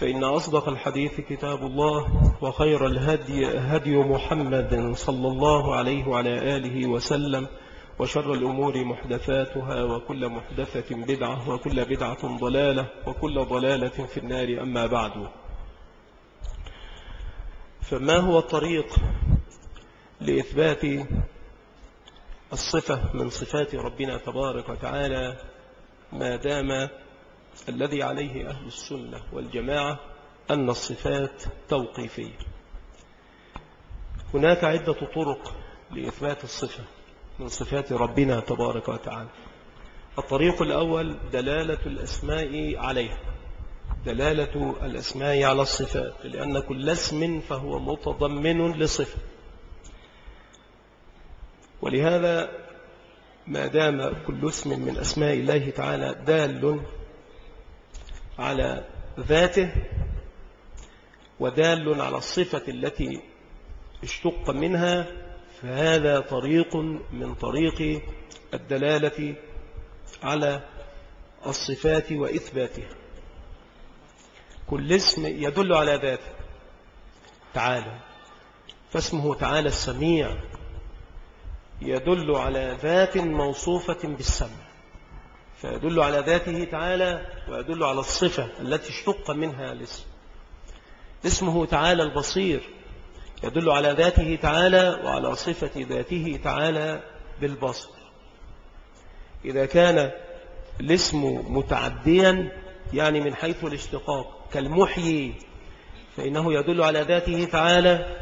فإن أصدق الحديث كتاب الله وخير الهدي هدي محمد صلى الله عليه وعلى آله وسلم وشر الأمور محدثاتها وكل محدثة بدعة وكل بدعة ضلالة وكل ضلالة في النار أما بعد. فما هو الطريق لإثبات الصفة من صفات ربنا تبارك وتعالى ما دام الذي عليه أهل السنة والجماعة أن الصفات توقيفية هناك عدة طرق لإثبات الصفة من صفات ربنا تبارك وتعالى. الطريق الأول دلالة الأسماء عليها. دلالة الأسماء على الصفات لأن كل اسم فهو متضمن لصفة. ولهذا ما دام كل اسم من أسماء الله تعالى دال على ذاته ودال على الصفة التي اشتق منها فهذا طريق من طريق الدلالة على الصفات وإثباتها. كل اسم يدل على ذاته. تعالى. فاسمه تعالى السميع يدل على ذات موصوفة بالسمع. فيدل على ذاته تعالى ويدل على الصفة التي اشتق منها الاسم. اسمه تعالى البصير. يدل على ذاته تعالى وعلى صفة ذاته تعالى بالبصر. إذا كان الاسم متعديا يعني من حيث الاشتقاق كالمحيي فإنه يدل على ذاته تعالى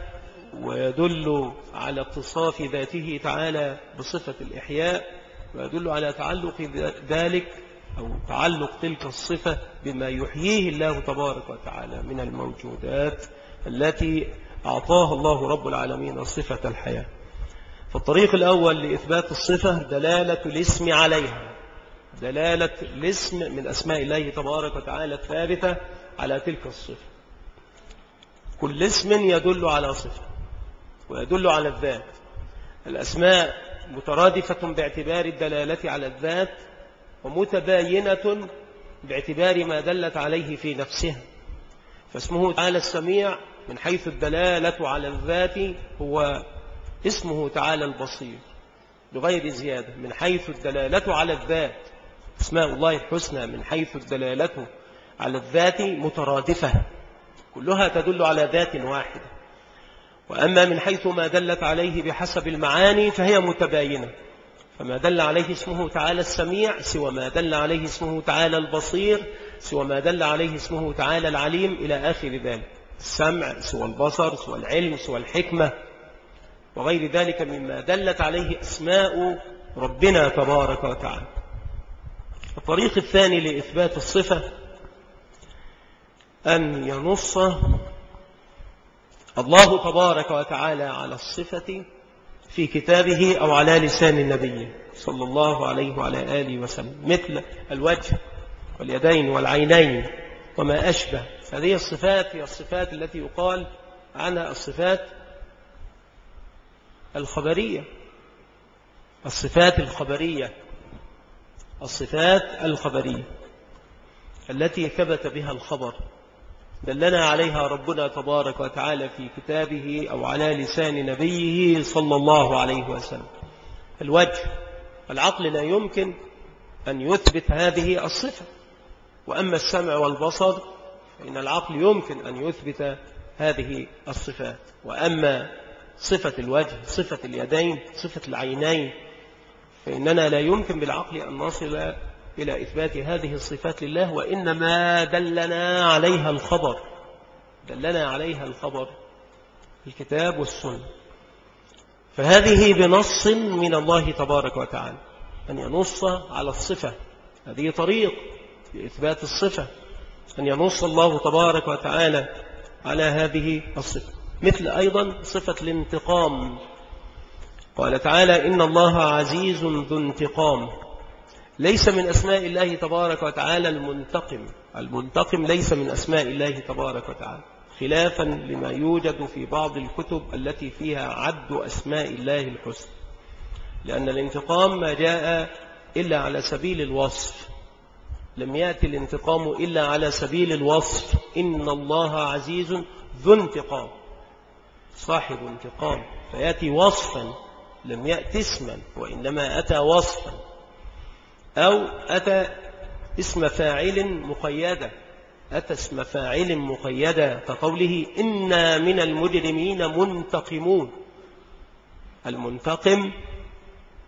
ويدل على اتصاف ذاته تعالى بصفة الإحياء. ويدل على تعلق ذلك أو تعلق تلك الصفة بما يحييه الله تبارك وتعالى من الموجودات التي أعطاها الله رب العالمين صفة الحياة. فالطريق الأول لإثبات الصفة دلالة الاسم عليها. دلالة الاسم من أسماء الله تبارك وتعالى الثابتة على تلك الصفة. كل اسم يدل على صفة ويدل على الذات. الأسماء مترادفة باعتبار الدلالة على الذات ومتباينة باعتبار ما دلت عليه في نفسها فاسمه تعالى السميع من حيث الدلالة على الذات هو اسمه تعالى البصير بغير زيادة. من حيث الدلالة على الذات أسماء الله الحسنى من حيث الدلالة على الذات مترادفة. كلها تدل على ذات واحدة. وأما من حيث ما دلت عليه بحسب المعاني فهي متباينة. فما دل عليه اسمه تعالى السميع سوى ما دل عليه اسمه تعالى البصير سوى ما دل عليه اسمه تعالى العليم إلى آخر ذلك. السمع سوى البصر سوى العلم سوى الحكمة وغير ذلك مما دلت عليه أسماء ربنا تبارك وتعالى. الطريق الثاني لإثبات الصفة أن ينص الله تبارك وتعالى على الصفة في كتابه أو على لسان النبي صلى الله عليه وعلى آله وسلم. مثل الوجه واليدين والعينين وما أشبه. هذه الصفات هي الصفات التي يقال عنها الصفات الخبرية. الصفات الخبرية. الصفات الخبرية التي ثبت بها الخبر. دلنا عليها ربنا تبارك وتعالى في كتابه أو على لسان نبيه صلى الله عليه وسلم. الوجه العقل لا يمكن أن يثبت هذه الصفة. وأما السمع والبصر فإن العقل يمكن أن يثبت هذه الصفات. وأما صفة الوجه صفة اليدين صفة العينين فإننا لا يمكن بالعقل أن نصل إلى إثبات هذه الصفات لله وإنما دلنا عليها الخبر. دلنا عليها الخبر الكتاب والسنة. فهذه بنص من الله تبارك وتعالى أن ينص على الصفة. هذه طريق لإثبات الصفة أن ينص الله تبارك وتعالى على هذه الصفة. مثل أيضا صفة الانتقام. قال تعالى إن الله عزيز ذو انتقام. ليس من أسماء الله تبارك وتعالى المنتقم. المنتقم ليس من أسماء الله تبارك وتعالى. خلافا لما يوجد في بعض الكتب التي فيها عد أسماء الله الحسن لأن الانتقام ما جاء إلا على سبيل الوصف. لم يأتي الانتقام إلا على سبيل الوصف. إن الله عزيز ذو انتقام. صاحب انتقام. فيأتي وصفا. لم يأتي اسما. وإنما أتى وصفا. أو أتى اسم فاعل مقيدة. أتى اسم فاعل مقيدة كقوله إنا من المجرمين منتقمون. المنتقم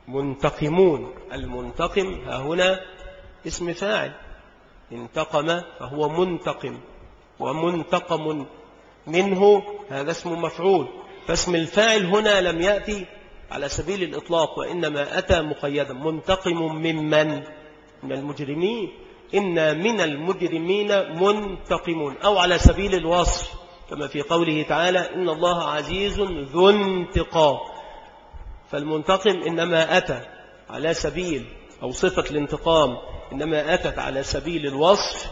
منتقمون. المنتقم ها هنا اسم فاعل. انتقم فهو منتقم ومنتقم منه هذا اسم مفعول. فاسم الفاعل هنا لم يأتي على سبيل الإطلاق وإنما أتى مقيدا منتقم ممن؟ من المجرمين. إنا من المجرمين منتقمون أو على سبيل الوصف كما في قوله تعالى إن الله عزيز ذو انتقام. فالمنتقم إنما أتى على سبيل أو صفة الانتقام إنما أتت على سبيل الوصف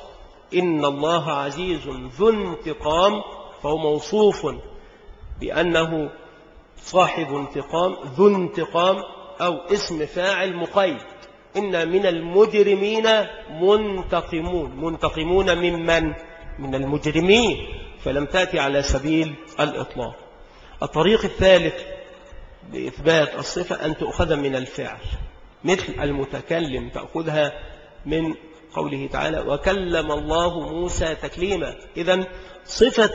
إن الله عزيز ذو انتقام فهو موصوف بأنه صاحب انتقام ذو انتقام أو اسم فاعل مقيد. إن من المجرمين منتقمون. منتقمون ممن من؟ المجرمين. فلم تأتي على سبيل الإطلاق. الطريق الثالث لإثبات الصفة أن تؤخذ من الفعل مثل المتكلم تأخذها من قوله تعالى وكلم الله موسى تكليما. إذا صفة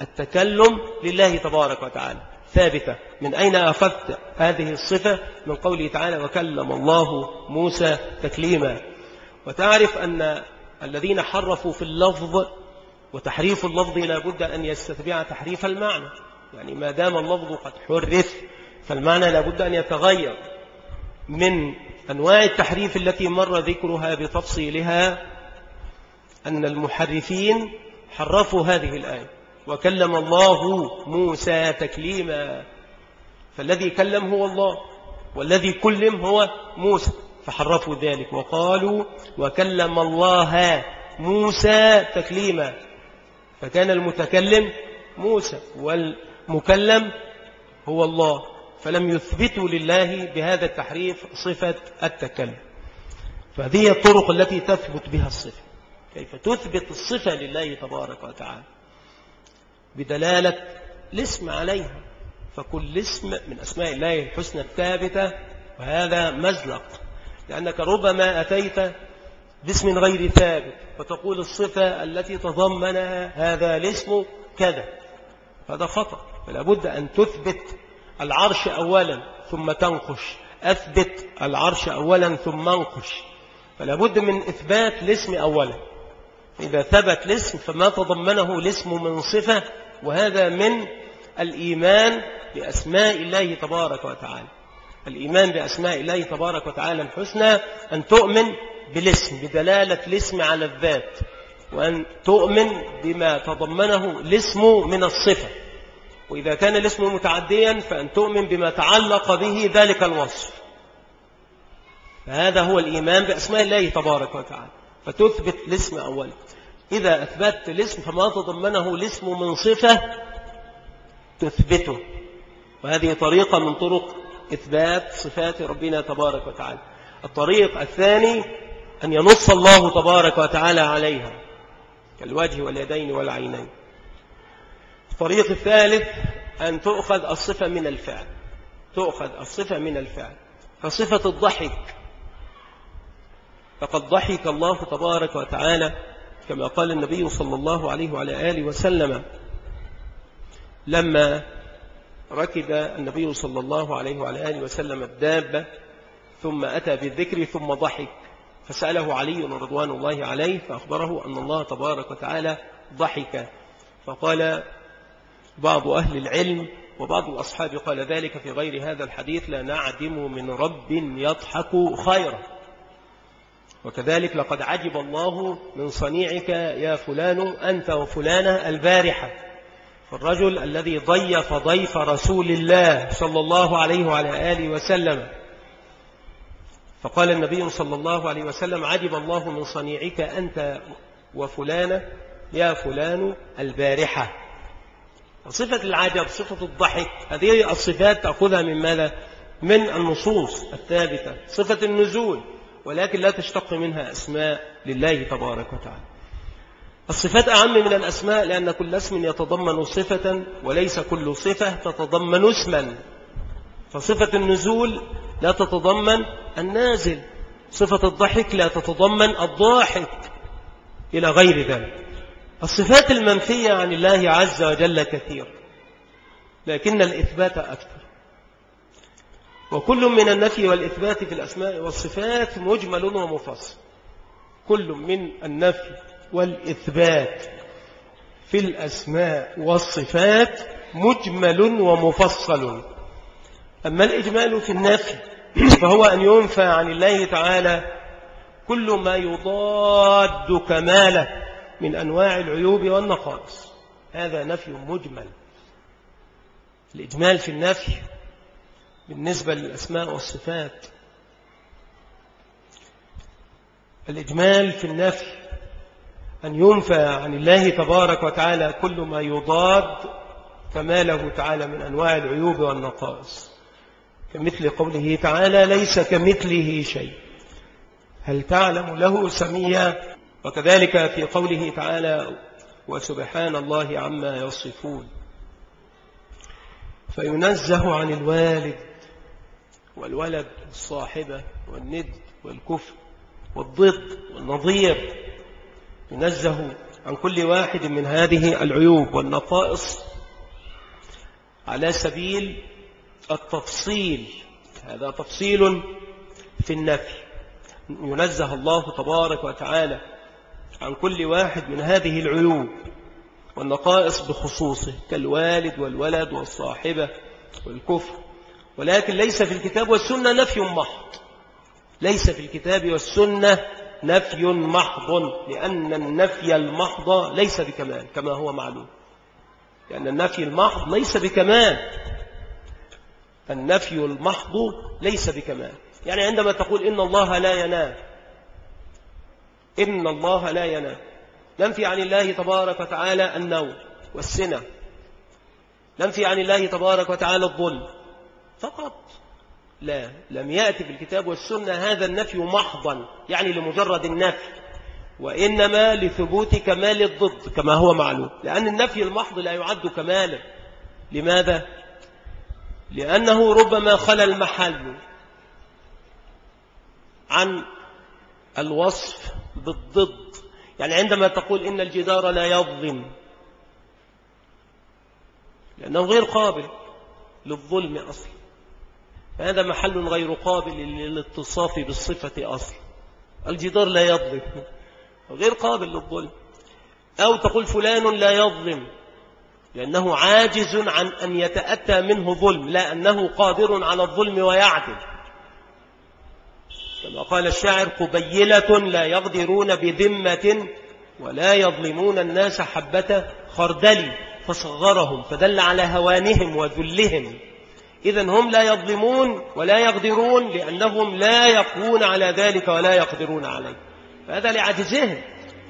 التكلم لله تبارك وتعالى. ثابتة. من أين أخذت هذه الصفة؟ من قوله تعالى وكلم الله موسى تكليما. وتعرف أن الذين حرفوا في اللفظ وتحريف اللفظ لا بد أن يستتبع تحريف المعنى. يعني ما دام اللفظ قد حرف فالمعنى لا بد أن يتغير. من أنواع التحريف التي مر ذكرها بتفصيلها أن المحرفين حرفوا هذه الآية. وكلم الله موسى تكليما. فالذي كلم هو الله والذي كلم هو موسى. فحرفوا ذلك وقالوا وكلم الله موسى تكليما. فكان المتكلم موسى والمكلم هو الله. فلم يثبتوا لله بهذا التحريف صفة التكلم. فهذه الطرق التي تثبت بها الصفة. كيف تثبت الصفة لله تبارك وتعالى. بدلالة الاسم عليها. فكل اسم من أسماء الله الحسنى الثابتة وهذا مزلق. لأنك ربما أتيت باسم غير ثابت فتقول الصفة التي تضمنها هذا الاسم كذا. هذا خطأ. فلا بد أن تثبت العرش أولا ثم تنقش. أثبت العرش أولا ثم أنقش. فلا بد من إثبات الاسم أولا. إذا ثبت الاسم فما تضمنه الاسم من صفة وهذا من الإيمان بأسماء الله تبارك وتعالى. الإيمان بأسماء الله تبارك وتعالى الحسنى أن تؤمن بالاسم بدلالة الاسم على الذات وأن تؤمن بما تضمنه الاسم من الصفة. وإذا كان الاسم متعديا فأن تؤمن بما تعلق به ذلك الوصف. فهذا هو الإيمان بأسماء الله تبارك وتعالى. فتثبت الاسم أولا. إذا أثبتت الاسم فما تضمنه الاسم من صفة تثبته. وهذه طريقة من طرق إثبات صفات ربنا تبارك وتعالى. الطريق الثاني أن ينص الله تبارك وتعالى عليها كالوجه واليدين والعينين. الطريق الثالث أن تؤخذ الصفة من الفعل تؤخذ الصفة من الفعل. فصفة الضحك فقد ضحك الله تبارك وتعالى كما قال النبي صلى الله عليه وعلى آله وسلم لما ركب النبي صلى الله عليه وعلى آله وسلم الدابة ثم أتى بالذكر ثم ضحك فسأله علي رضوان الله عليه فأخبره أن الله تبارك وتعالى ضحك. فقال بعض أهل العلم وبعض الأصحاب قال ذلك في غير هذا الحديث لا نعدم من رب يضحك خيرا. وكذلك لقد عجب الله من صنيعك يا فلان أنت وفلانة البارحة. فالرجل الذي ضيف ضيف رسول الله صلى الله عليه وعلى آله وسلم. فقال النبي صلى الله عليه وسلم عجب الله من صنيعك أنت وفلانة يا فلان البارحة. صفة العجب صفة الضحك هذه الصفات تأخذها من ماذا؟ من النصوص الثابتة. صفة النزول ولكن لا تشتق منها أسماء لله تبارك وتعالى. الصفات أعم من الأسماء لأن كل اسم يتضمن صفة وليس كل صفة تتضمن اسما. فصفة النزول لا تتضمن النازل. صفة الضحك لا تتضمن الضاحك إلى غير ذلك. الصفات المنفية عن الله عز وجل كثير لكن الإثبات أكثر. وكل من النفي والإثبات في الأسماء والصفات مجمل ومفصل. كل من النفي والإثبات في الأسماء والصفات مجمل ومفصل. أما الإجمال في النفي فهو أن ينفى عن الله تعالى كل ما يضاد كماله من أنواع العيوب والنقائص. هذا نفي مجمل. الإجمال في النفي بالنسبة للأسماء والصفات. الإجمال في النفي أن ينفى عن الله تبارك وتعالى كل ما يضاد كماله تعالى من أنواع العيوب والنقائص. كمثل قوله تعالى ليس كمثله شيء. هل تعلم له سميا؟ وكذلك في قوله تعالى وسبحان الله عما يصفون. فينزه عن الوالد والولد والصاحبة والند والكفر والضد والنظير ينزه عن كل واحد من هذه العيوب والنقائص على سبيل التفصيل. هذا تفصيل في النفي. ينزه الله تبارك وتعالى عن كل واحد من هذه العيوب والنقائص بخصوصه كالوالد والولد والصاحبة والكفر ولكن ليس في الكتاب والسنة نفي محض. ليس في الكتاب والسنة نفي محض لأن النفي المحض ليس بكمال كما هو معلوم. لأن النفي المحض ليس بكمال. النفي المحض ليس بكمال. يعني عندما تقول إن الله لا ينام إن الله لا ينام ننفي عن الله تبارك وتعالى النوم والسنة. ننفي عن الله تبارك وتعالى الظلم. فقط لا لم يأتي في الكتاب والسنة هذا النفي محضا يعني لمجرد النفي وإنما لثبوت كمال الضد كما هو معلوم لأن النفي المحض لا يعد كمالا. لماذا؟ لأنه ربما خلى المحل عن الوصف بالضد. يعني عندما تقول إن الجدار لا يظلم لأنه غير قابل للظلم أصلا. فهذا محل غير قابل للاتصاف بالصفة أصلا. الجدار لا يظلم. غير قابل للظلم. أو تقول فلان لا يظلم. لأنه عاجز عن أن يتأتى منه ظلم لا أنه قادر على الظلم ويعدل. كما قال الشاعر قبيلة لا يغدرون بذمة ولا يظلمون الناس حبة خردل فصغرهم فدل على هوانهم وذلهم. إذا هم لا يظلمون ولا يقدرون لأنهم لا يقوون على ذلك ولا يقدرون عليه. فهذا لعجزهم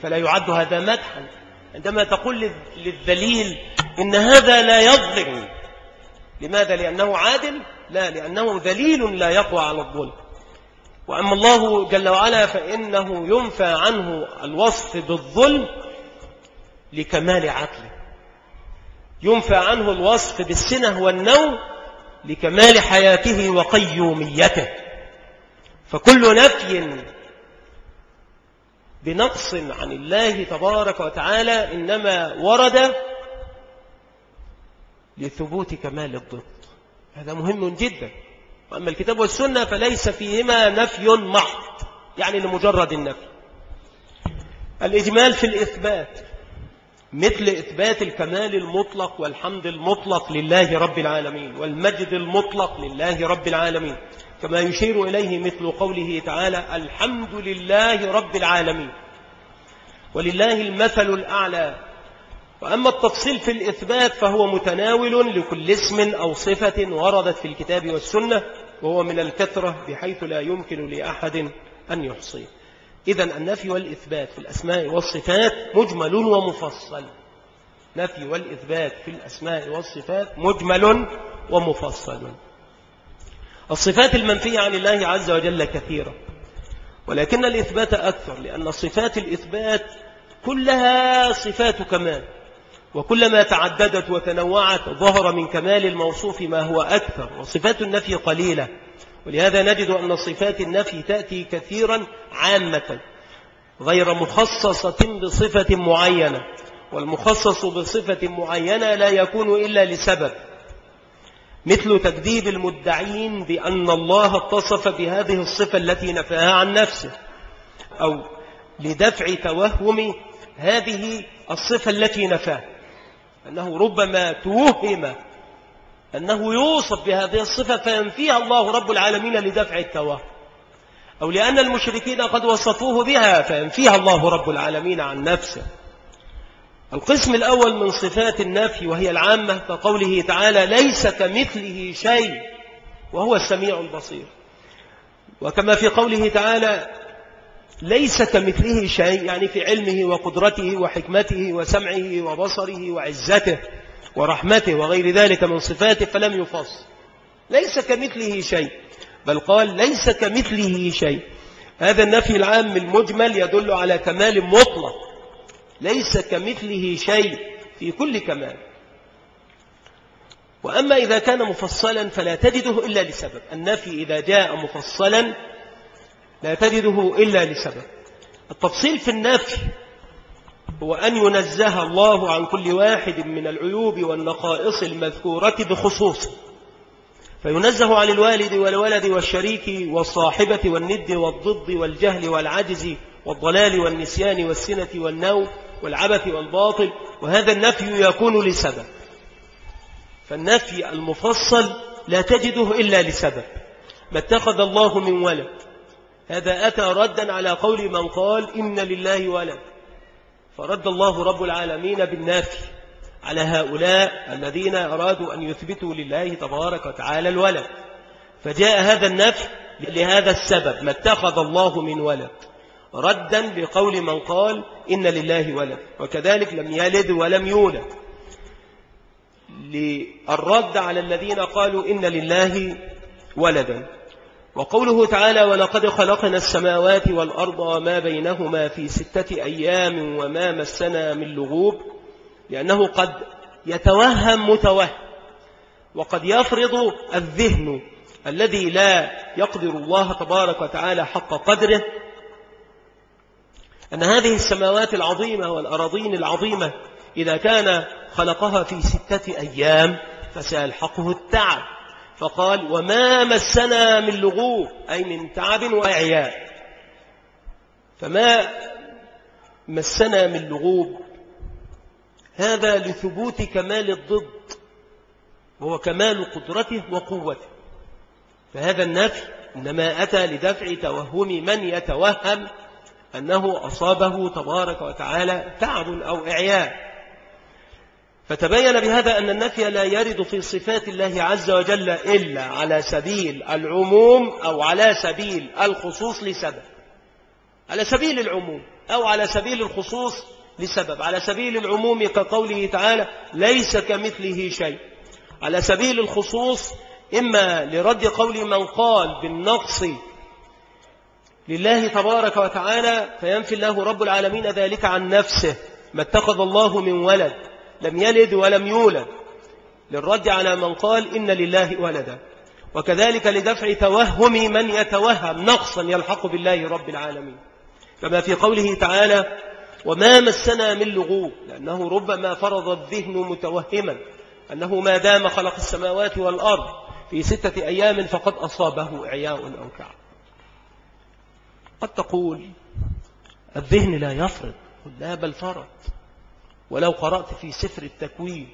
فلا يعد هذا مدحا. عندما تقول للذليل إن هذا لا يظلم لماذا؟ لأنه عادل؟ لا لأنه ذليل لا يقوى على الظلم. وأما الله جل وعلا فإنه ينفى عنه الوصف بالظلم لكمال عقله. ينفى عنه الوصف بالسنة والنوم لكمال حياته وقيوميته. فكل نفي بنقص عن الله تبارك وتعالى إنما ورد لثبوت كمال الضد. هذا مهم جدا. وأما الكتاب والسنة فليس فيهما نفي محض يعني لمجرد النفي. الإجمال في الإثبات. مثل إثبات الكمال المطلق والحمد المطلق لله رب العالمين والمجد المطلق لله رب العالمين. كما يشير إليه مثل قوله تعالى الحمد لله رب العالمين. ولله المثل الأعلى. وأما التفصيل في الإثبات فهو متناول لكل اسم أو صفة وردت في الكتاب والسنة وهو من الكثرة بحيث لا يمكن لأحد أن يحصيه. إذا النفي والإثبات في الأسماء والصفات مجمل ومفصل. نفي والإثبات في الأسماء والصفات مجمل ومفصل. الصفات المنفية عن الله عز وجل كثيرة ولكن الإثبات أكثر لأن صفات الإثبات كلها صفات كمال وكلما تعددت وتنوعت ظهر من كمال الموصوف ما هو أكثر وصفات النفي قليلة. ولهذا نجد أن صفات النفي تأتي كثيرا عامة غير مخصصة بصفة معينة والمخصص بصفة معينة لا يكون إلا لسبب. مثل تكذيب المدعين بأن الله اتصف بهذه الصفة التي نفاها عن نفسه أو لدفع توهم هذه الصفة التي نفاها أنه ربما توهم أنه يوصف بهذه الصفة فينفيها الله رب العالمين لدفع التوهم أو لأن المشركين قد وصفوه بها فينفيها الله رب العالمين عن نفسه. القسم الأول من صفات النفي وهي العامة كقوله تعالى ليس كمثله شيء وهو السميع البصير. وكما في قوله تعالى ليس كمثله شيء يعني في علمه وقدرته وحكمته وسمعه وبصره وعزته. ورحمته وغير ذلك من صفاته فلم يفص. ليس كمثله شيء بل قال ليس كمثله شيء. هذا النفي العام المجمل يدل على كمال مطلق. ليس كمثله شيء في كل كمال. وأما إذا كان مفصلا فلا تجده إلا لسبب. النفي إذا جاء مفصلا لا تجده إلا لسبب. التفصيل في النفي هو أن ينزه الله عن كل واحد من العيوب والنقائص المذكورة بخصوص. فينزه عن الوالد والولد والشريك والصاحبة والند والضد والجهل والعجز والضلال والنسيان والسنة والنوم والعبث والباطل وهذا النفي يكون لسبب. فالنفي المفصل لا تجده إلا لسبب. ما اتخذ الله من ولد. هذا أتى ردا على قول من قال إن لله ولد. فرد الله رب العالمين بالنافي على هؤلاء الذين أرادوا أن يثبتوا لله تبارك وتعالى الولد. فجاء هذا النفي لهذا السبب ما اتخذ الله من ولد. ردا بقول من قال إن لله ولد وكذلك لم يلد ولم يولد. للرد على الذين قالوا إن لله ولدا. وقوله تعالى ولقد خلقنا السماوات والأرض وما بينهما في ستة أيام وما مسنا من لغوب لأنه قد يتوهم متوهم وقد يفرض الذهن الذي لا يقدر الله تبارك وتعالى حق قدره أن هذه السماوات العظيمة والأراضين العظيمة إذا كان خلقها في ستة أيام فسيلحقه التعب فقال وما مسنا من لغوب أي من تعب وإعياء فما مسنا من لغوب. هذا لثبوت كمال الضد وهو كمال قدرته وقوته. فهذا النفي إنما أتى لدفع توهم من يتوهم أنه أصابه تبارك وتعالى تعب أو إعياء. فتبين بهذا أن النفي لا يرد في صفات الله عز وجل إلا على سبيل العموم أو على سبيل الخصوص لسبب. على سبيل العموم أو على سبيل الخصوص لسبب. على سبيل العموم كقوله تعالى ليس كمثله شيء. على سبيل الخصوص إما لرد قول من قال بالنقص لله تبارك وتعالى فينفي الله رب العالمين ذلك عن نفسه ما اتخذ الله من ولد. لم يلد ولم يولد. للرد على من قال إن لله ولدا. وكذلك لدفع توهم من يتوهم نقصا يلحق بالله رب العالمين. كما في قوله تعالى وما مسنا من لغوب لأنه ربما فرض الذهن متوهما. أنه ما دام خلق السماوات والأرض في ستة أيام فقد أصابه إعياء أو تعب قد تقول الذهن لا يفرض لا بل فرض. ولو قرأت في سفر التكوين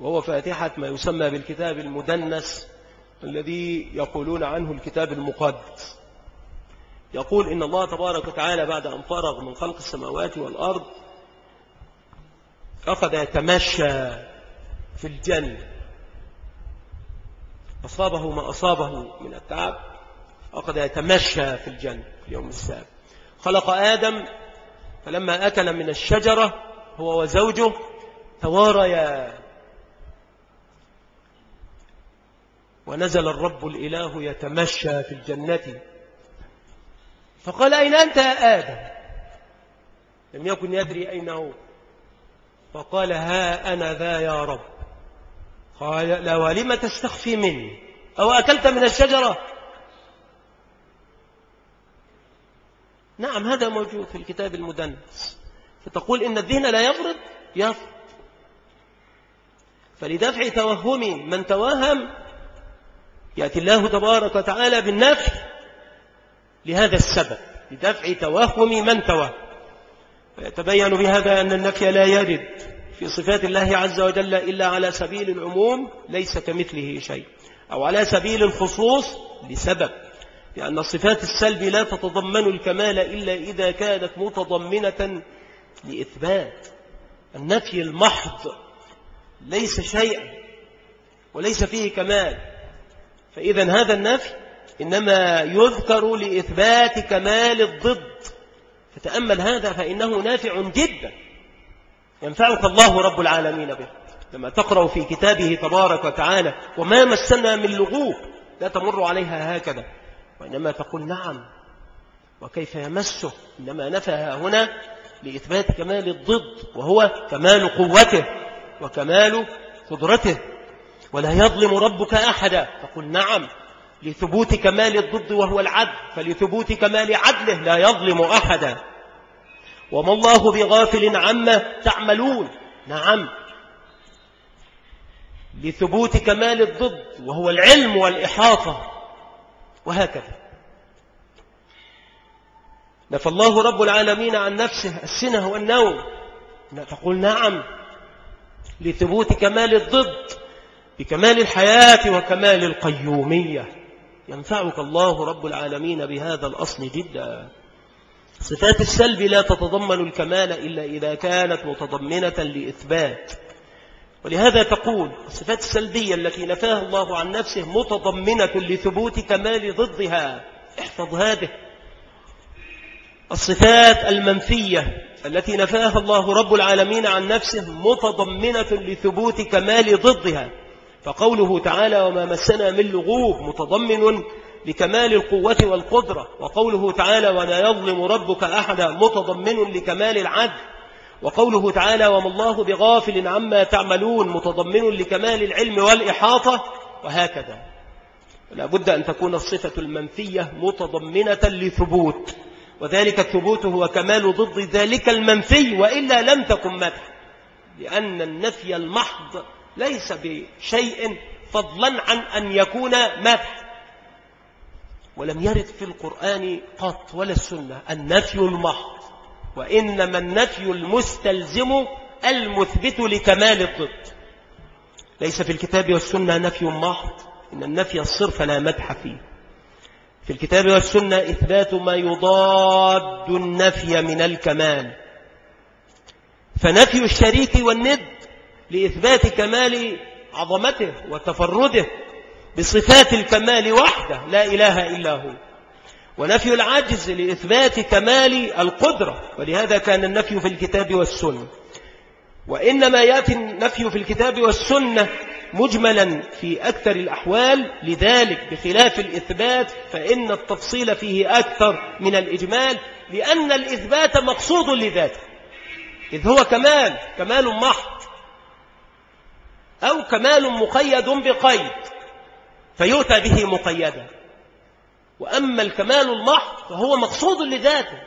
وهو فاتحة ما يسمى بالكتاب المدنس الذي يقولون عنه الكتاب المقدس. يقول إن الله تبارك وتعالى بعد أن فرغ من خلق السماوات والأرض أخذ يتمشى في الجنة. أصابه ما أصابه من التعب أخذ يتمشى في الجنة في اليوم السابع خلق آدم فلما أكل من الشجرة هو وزوجه تواريا ونزل الرب الإله يتمشى في الجنة. فقال أين أنت يا آدم؟ لم يكن يدري أين هو فقال ها أنا ذا يا رب. قال لا ولم تستخفي مني؟ أو أكلت من الشجرة؟ نعم هذا موجود في الكتاب المدنس. فتقول إن الذهن لا يفرض يفرض فلدفع توهم من توهم يأتي الله تبارك وتعالى بالنفي لهذا السبب لدفع توهم من توهم. ويتبين بهذا أن النفي لا يرد في صفات الله عز وجل إلا على سبيل العموم ليس كمثله شيء أو على سبيل الخصوص لسبب. لأن صفات السلب لا تتضمن الكمال إلا إذا كانت متضمنة لإثبات النفي المحض ليس شيئا وليس فيه كمال. فإذا هذا النفي إنما يذكر لإثبات كمال الضد. فتأمل هذا فإنه نافع جدا ينفعك الله رب العالمين به. لما تقرأ في كتابه تبارك وتعالى وما مسنا من لغوب لا تمر عليها هكذا. وإنما تقول نعم وكيف يمسه؟ إنما نفها هنا لإثبات كمال الضد وهو كمال قوته وكمال قدرته. ولا يظلم ربك أحدا. تقول نعم لثبوت كمال الضد وهو العدل. فلثبوت كمال عدله لا يظلم أحدا. وما الله بغافل عما تعملون. نعم لثبوت كمال الضد وهو العلم والإحاطة. وهكذا. نفى الله رب العالمين عن نفسه السنة والنوم. تقول نعم لثبوت كمال الضد بكمال الحياة وكمال القيومية. ينفعك الله رب العالمين بهذا الأصل جدا. صفات السلب لا تتضمن الكمال إلا إذا كانت متضمنة لإثبات. ولهذا تقول الصفات السلبية التي نفاها الله عن نفسه متضمنة لثبوت كمال ضدها. احفظ هذه. الصفات المنفية التي نفاها الله رب العالمين عن نفسه متضمنة لثبوت كمال ضدها. فقوله تعالى وما مسنا من لغوب متضمن لكمال القوة والقدرة. وقوله تعالى ولا يظلم ربك أحدا متضمن لكمال العدل. وقوله تعالى وما الله بغافل عما تعملون متضمن لكمال العلم والإحاطة. وهكذا. لا بد أن تكون الصفة المنفية متضمنة لثبوت. وذلك الثبوت هو كمال ضد ذلك المنفي وإلا لم تكن مدح لأن النفي المحض ليس بشيء فضلا عن أن يكون مدح. ولم يرد في القرآن قط ولا السنة النفي المحض وإنما النفي المستلزم المثبت لكمال الضد. ليس في الكتاب والسنة نفي محض إن النفي الصرف لا مدح فيه. في الكتاب والسنة إثبات ما يضاد النفي من الكمال. فنفي الشريك والند لإثبات كمال عظمته وتفرده بصفات الكمال وحده لا إله إلا هو. ونفي العجز لإثبات كمال القدرة ولهذا كان النفي في الكتاب والسنة. وإنما يأتي النفي في الكتاب والسنة مجملا في أكثر الأحوال لذلك بخلاف الإثبات فإن التفصيل فيه أكثر من الإجمال لأن الإثبات مقصود لذاته. إذ هو كمال كمال محض أو كمال مقيد بقيد فيؤتى به مقيدا. وأما الكمال المحض فهو مقصود لذاته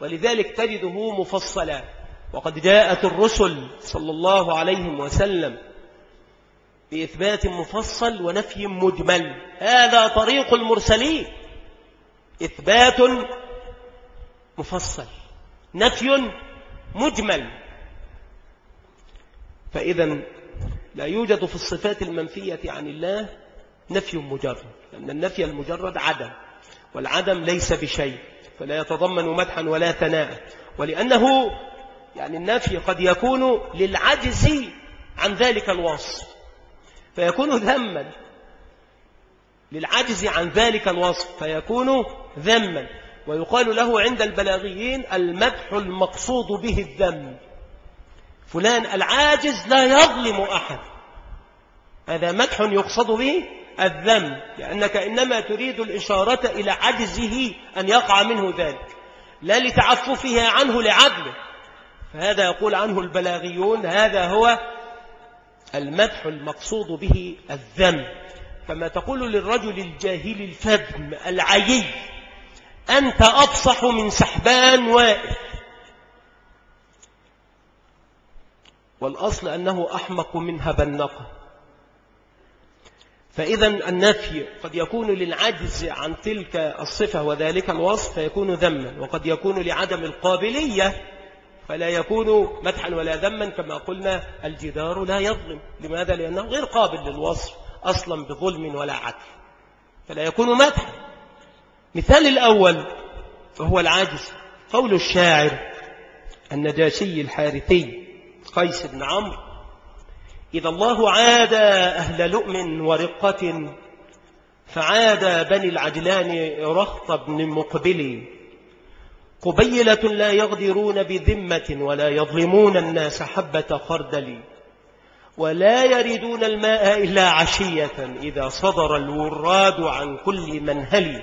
ولذلك تجده مفصلا. وقد جاءت الرسل صلى الله عليه وسلم بإثبات مفصل ونفي مجمل. هذا طريق المرسلين. إثبات مفصل نفي مجمل. فإذا لا يوجد في الصفات المنفية عن الله نفي مجرد لأن النفي المجرد عدم والعدم ليس بشيء فلا يتضمن مدحا ولا ثناء. ولأنه يعني النفي قد يكون للعجز عن ذلك الوصف. فيكون ذما للعجز عن ذلك الوصف فيكون ذما ويقال له عند البلاغيين المدح المقصود به الذم. فلان العاجز لا يظلم أحد. هذا مدح يقصد به الذم لأنك إنما تريد الإشارة إلى عجزه أن يقع منه ذلك لا لتعففها عنه لعدله. فهذا يقول عنه البلاغيون هذا هو المدح المقصود به الذم. كما تقول للرجل الجاهل الفذم العيي أنت أبصح من سحبان وائل. والأصل أنه أحمق من هبنقة فإذا النفي قد يكون للعجز عن تلك الصفة وذلك الوصف فيكون ذما وقد يكون لعدم القابلية فلا يكون مدحا ولا ذما كما قلنا الجدار لا يظلم. لماذا؟ لأنه غير قابل للوصف أصلا بظلم ولا عدل. فلا يكون مدحا. مثال الأول فهو العاجز. قول الشاعر النجاشي الحارثي قيس بن عمرو إذا الله عاد أهل لؤم ورقة فعاد بني العجلان رهط بن مقبل قبيلة لا يغدرون بذمة ولا يظلمون الناس حبة خردل ولا يردون الماء إلا عشية إذا صدر الوراد عن كل منهل.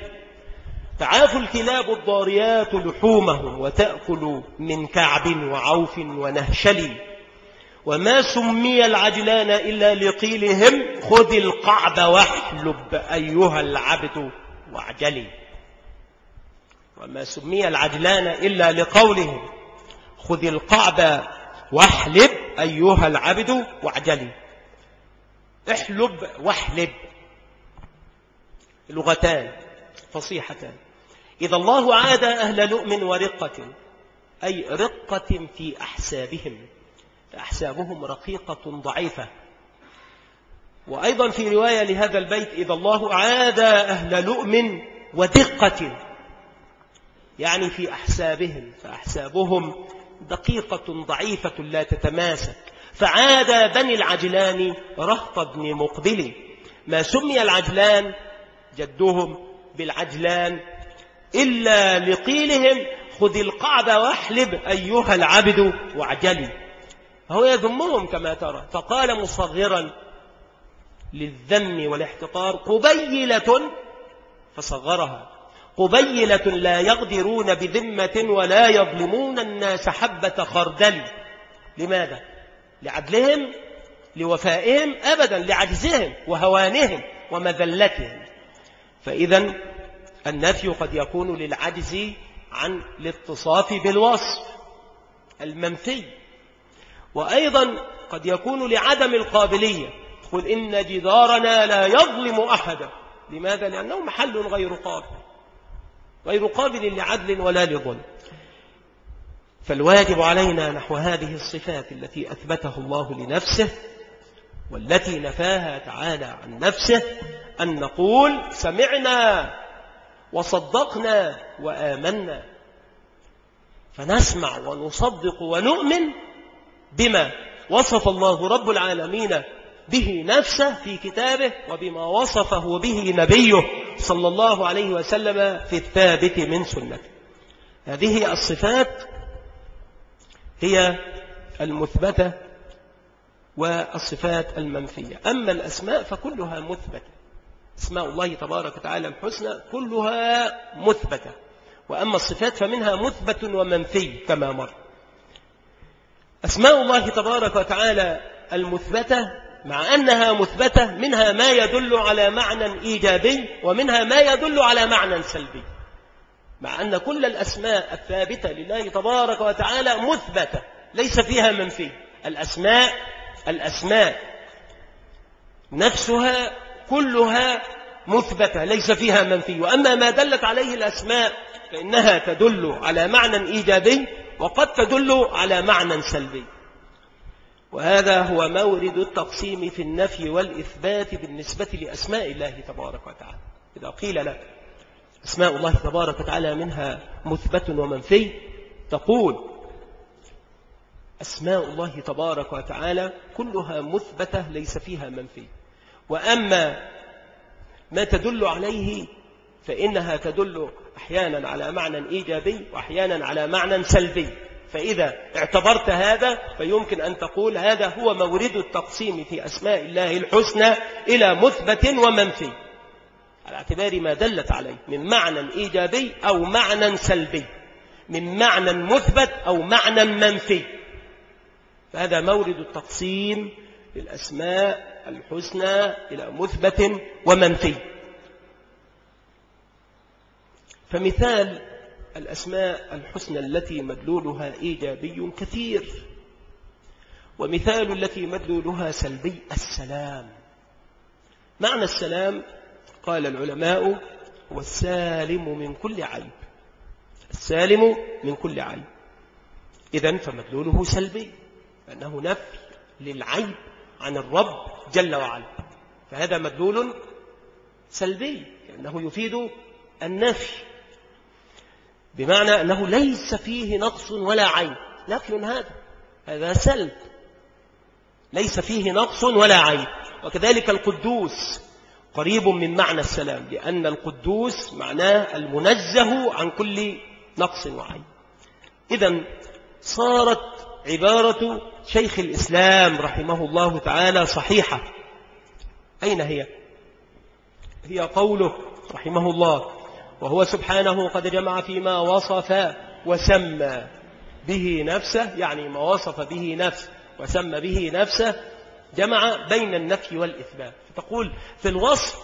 تعاف الكلاب الضاريات لحومهم وتأكل من كعب وعوف ونهشل. وما سمي العجلان إلا لقيلهم خذ القعب واحلب أيها العبد واعجلي وما سمي العجلان إلا لقولهم. خذ القعب واحلب أيها العبد واعجلي. احلب واحلب. لغتان فصيحتان. إذا الله عاد أهل لؤم ورقة أي رقة في أحسابهم. فأحسابهم رقيقة ضعيفة. وأيضا في رواية لهذا البيت إذا الله عاد أهل لؤم ودقة. يعني في أحسابهم فأحسابهم دقيقة ضعيفة لا تتماسك. فعاد بني العجلان رهط بن مقبل. ما سمي العجلان جدهم بالعجلان إلا لقيلهم خذ القعب واحلب أيها العبد واعجلي فهو يذمهم كما ترى. فقال مصغرا للذم والاحتقار قبيلة فصغرها. قبيلة لا يقدرون بذمة ولا يظلمون الناس حبة خردل. لماذا؟ لعدلهم لوفائهم أبدا لعجزهم وهوانهم ومذلتهم. فإذا النفي قد يكون للعجز عن الاتصاف بالوصف المنفي. وأيضا قد يكون لعدم القابلية. قل إن جدارنا لا يظلم أحدا. لماذا؟ لأنه محل غير قابل. غير قابل لعدل ولا لظلم. فالواجب علينا نحو هذه الصفات التي أثبتها الله لنفسه والتي نفاها تعالى عن نفسه أن نقول سمعنا وصدقنا وآمنا. فنسمع ونصدق ونؤمن بما وصف الله رب العالمين به نفسه في كتابه وبما وصفه به نبيه. صلى الله عليه وسلم في الثابت من سنته. هذه الصفات هي المثبتة والصفات المنفية. أما الأسماء فكلها مثبتة. أسماء الله تبارك وتعالى الحسنى كلها مثبتة. وأما الصفات فمنها مثبت ومنفي كما مر. أسماء الله تبارك وتعالى المثبتة مع أنها مثبتة منها ما يدل على معنى إيجابي ومنها ما يدل على معنى سلبي. مع أن كل الأسماء الثابتة لله تبارك وتعالى مثبتة ليس فيها منفي الأسماء الأسماء نفسها كلها مثبتة ليس فيها منفي وأما ما دلت عليه الأسماء فإنها تدل على معنى إيجابي وقد تدل على معنى سلبي. وهذا هو مورد التقسيم في النفي والإثبات بالنسبة لأسماء الله تبارك وتعالى. إذا قيل لك أسماء الله تبارك وتعالى منها مثبت ومنفي تقول أسماء الله تبارك وتعالى كلها مثبتة ليس فيها منفي. وأما ما تدل عليه فإنها تدل أحيانا على معنى إيجابي وأحيانا على معنى سلبي. فإذا اعتبرت هذا فيمكن أن تقول هذا هو مورد التقسيم في أسماء الله الحسنى إلى مثبت ومنفي. على اعتبار ما دلت عليه من معنى إيجابي أو معنى سلبي من معنى مثبت أو معنى منفي. فهذا مورد التقسيم للأسماء الحسنى إلى مثبت ومنفي. فمثال الأسماء الحسنى التي مدلولها إيجابي كثير. ومثال التي مدلولها سلبي السلام. معنى السلام قال العلماء هو السالم من كل عيب. السالم من كل عيب. إذن فمدلوله سلبي. أنه نفي للعيب عن الرب جل وعلا. فهذا مدلول سلبي. لأنه يفيد النفي. بمعنى أنه ليس فيه نقص ولا عيب. نفي هذا هذا سلب. ليس فيه نقص ولا عيب. وكذلك القدوس قريب من معنى السلام لأن القدوس معناه المنزه عن كل نقص وعيب. إذا صارت عبارة شيخ الإسلام رحمه الله تعالى صحيحة. أين هي؟ هي قوله رحمه الله وهو سبحانه قد جمع فيما وصف وسمى به نفسه يعني ما وصف به نفسه وسمى به نفسه جمع بين النفي والإثبات. فتقول في الوصف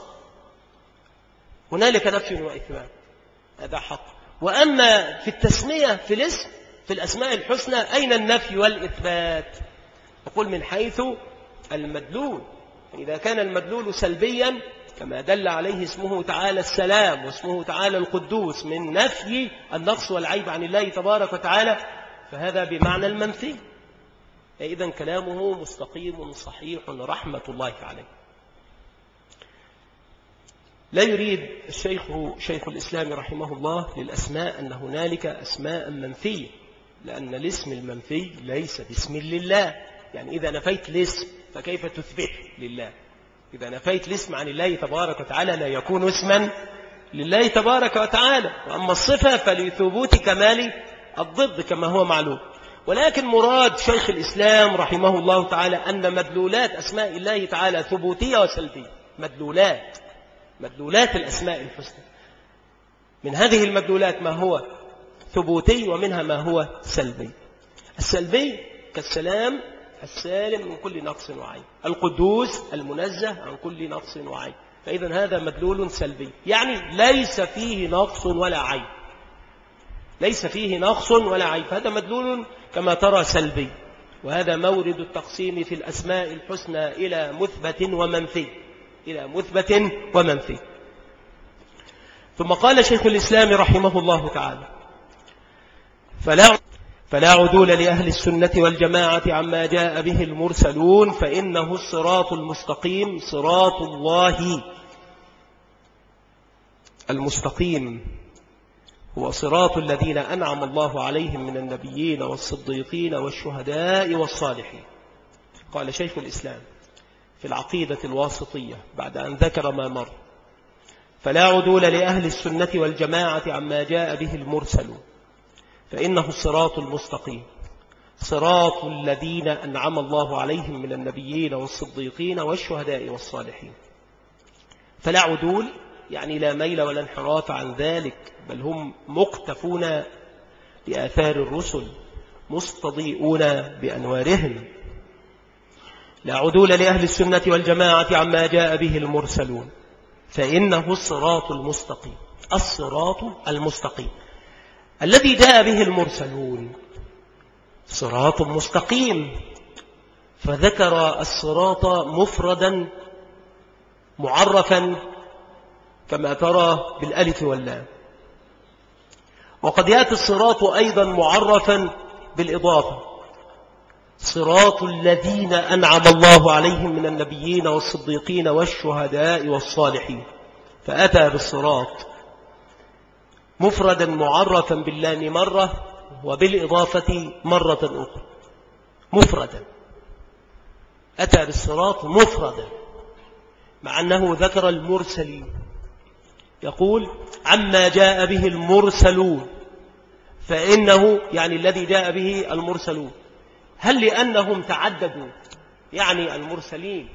هنالك نفي وإثبات. هذا حق. وأما في التسمية في الاسم في الأسماء الحسنى أين النفي والإثبات؟ نقول من حيث المدلول. إذا كان المدلول سلبيا كما دل عليه اسمه تعالى السلام واسمه تعالى القدوس من نفي النقص والعيب عن الله تبارك وتعالى فهذا بمعنى المنفي. إذا كلامه مستقيم صحيح رحمة الله عليه. لا يريد الشيخ شيخ الإسلام رحمه الله للأسماء أن هنالك أسماء منفية لأن الاسم المنفي ليس باسم لله. يعني إذا نفيت الاسم فكيف تثبت لله؟ إذا نفيت الاسم عن الله تبارك وتعالى لا يكون اسما لله تبارك وتعالى. وأما الصفة فلثبوت كمال الضد كما هو معلوم. ولكن مراد شيخ الإسلام رحمه الله تعالى أن مدلولات أسماء الله تعالى ثبوتية وسلبية. مدلولات. مدلولات الأسماء الحسنى. من هذه المدلولات ما هو ثبوتي ومنها ما هو سلبي. السلبي كالسلام السالم من كل نقص وعيب. القدوس المنزه عن كل نقص وعيب. فإذا هذا مدلول سلبي. يعني ليس فيه نقص ولا عيب. ليس فيه نقص ولا عيب. هذا مدلول كما ترى سلبي. وهذا مورد التقسيم في الأسماء الحسنى إلى مثبت ومنفي. إلى مثبت ومنفي. ثم قال شيخ الإسلام رحمه الله تعالى فلا فلا عدول لأهل السنة والجماعة عما جاء به المرسلون فإنه الصراط المستقيم صراط الله المستقيم. هو صراط الذين أنعم الله عليهم من النبيين والصديقين والشهداء والصالحين. قال شيخ الإسلام في العقيدة الواسطية بعد أن ذكر ما مر فلا عدول لأهل السنة والجماعة عما جاء به المرسلون. فإنه الصراط المستقيم. صراط الذين أنعم الله عليهم من النبيين والصديقين والشهداء والصالحين. فلا عدول يعني لا ميل ولا انحراف عن ذلك بل هم مقتفون بآثار الرسل مستضيئون بأنوارهم. لا عدول لأهل السنة والجماعة عما جاء به المرسلون. فإنه الصراط المستقيم. الصراط المستقيم. الذي جاء به المرسلون. صراط مستقيم. فذكر الصراط مفردا معرفا كما ترى بالألف واللام. وقد يأتي الصراط أيضا معرفا بالإضافة. صراط الذين أنعم الله عليهم من النبيين والصديقين والشهداء والصالحين. فأتى بالصراط مفردا معرفا باللام مرة وبالإضافة مرة أخرى. مفردا. أتى بالصراط مفردا. مع أنه ذكر المرسلين. يقول عما جاء به المرسلون. فإنه يعني الذي جاء به المرسلون. هل لأنهم تعددوا؟ يعني المرسلين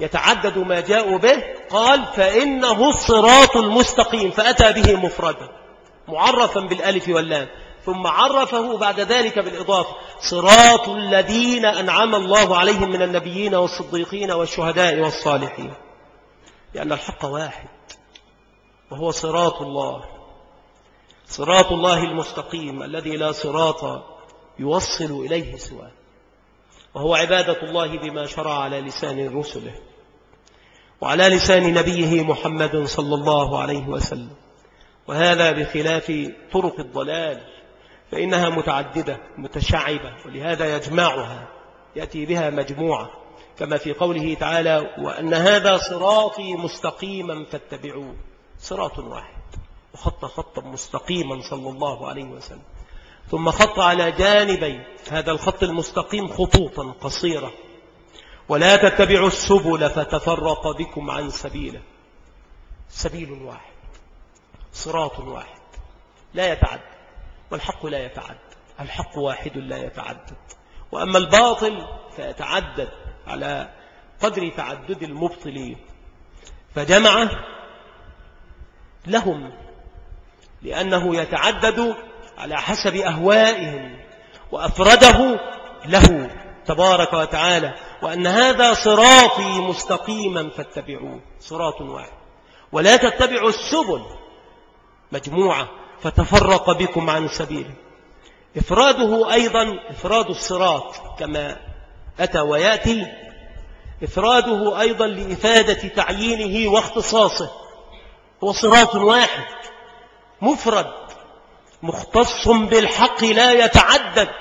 يتعدد ما جاءوا به؟ قال فإنه الصراط المستقيم. فأتى به مفردا. معرفا بالألف واللام. ثم عرفه بعد ذلك بالإضافة. صراط الذين أنعم الله عليهم من النبيين والصديقين والشهداء والصالحين. لأن الحق واحد. وهو صراط الله. صراط الله المستقيم الذي لا صراط يوصل إليه سواه. وهو عبادة الله بما شرع على لسان رسله. وعلى لسان نبيه محمد صلى الله عليه وسلم. وهذا بخلاف طرق الضلال فإنها متعددة متشعبة ولهذا يجمعها يأتي بها مجموعة. كما في قوله تعالى وأن هذا صراطي مستقيما فاتبعوه. صراط واحد. وخط خطا مستقيما صلى الله عليه وسلم. ثم خط على جانبي هذا الخط المستقيم خطوطا قصيرة. ولا تتبعوا السبل فتفرق بكم عن سبيله. سبيل واحد. صراط واحد. لا يتعدد. والحق لا يتعدد. الحق واحد لا يتعدد. وأما الباطل فيتعدد على قدر تعدد المبطلين. فجمع لهم لأنه يتعدد على حسب أهوائهم وأفرده له تبارك وتعالى. وأن هذا صراطي مستقيما فاتبعوه. صراط واحد. ولا تتبعوا السبل مجموعة فتفرق بكم عن سبيله. إفراده أيضا إفراد الصراط كما أتى ويأتي. إفراده أيضا لإفادة تعيينه واختصاصه. هو صراط واحد مفرد مختص بالحق لا يتعدد.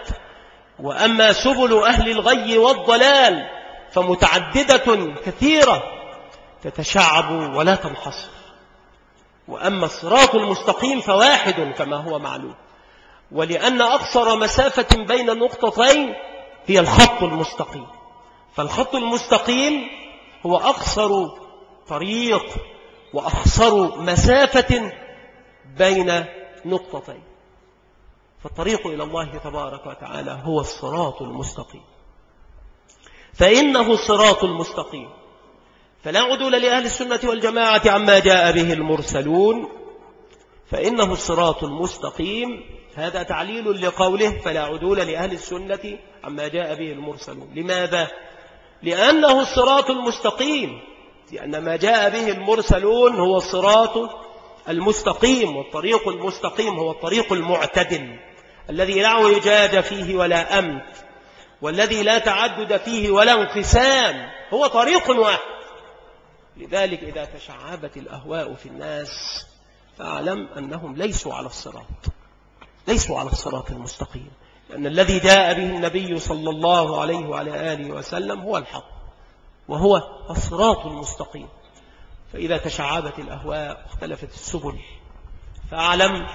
وأما سبل أهل الغي والضلال فمتعددة كثيرة تتشعب ولا تنحصر. وأما الصراط المستقيم فواحد كما هو معلوم. ولأن أقصر مسافة بين النقطتين هي الخط المستقيم. فالخط المستقيم هو أقصر طريق وأقصر مسافة بين نقطتين. فالطريق إلى الله تبارك وتعالى هو الصراط المستقيم. فإنه الصراط المستقيم. فلا عدول لأهل السنة والجماعة عما جاء به المرسلون فإنه الصراط المستقيم. هذا تعليل لقوله فلا عدول لأهل السنة عما جاء به المرسلون. لماذا؟ لأنه الصراط المستقيم. لأن ما جاء به المرسلون هو الصراط المستقيم والطريق المستقيم هو الطريق المعتدل. الذي لا عجاج فيه ولا أمت والذي لا تعدد فيه ولا انقسام هو طريق واحد. لذلك إذا تشعبت الأهواء في الناس فاعلم أنهم ليسوا على الصراط ليسوا على الصراط المستقيم. لأن الذي جاء به النبي صلى الله عليه وعلى آله وسلم هو الحق وهو الصراط المستقيم. فإذا تشعبت الأهواء واختلفت السبل فاعلم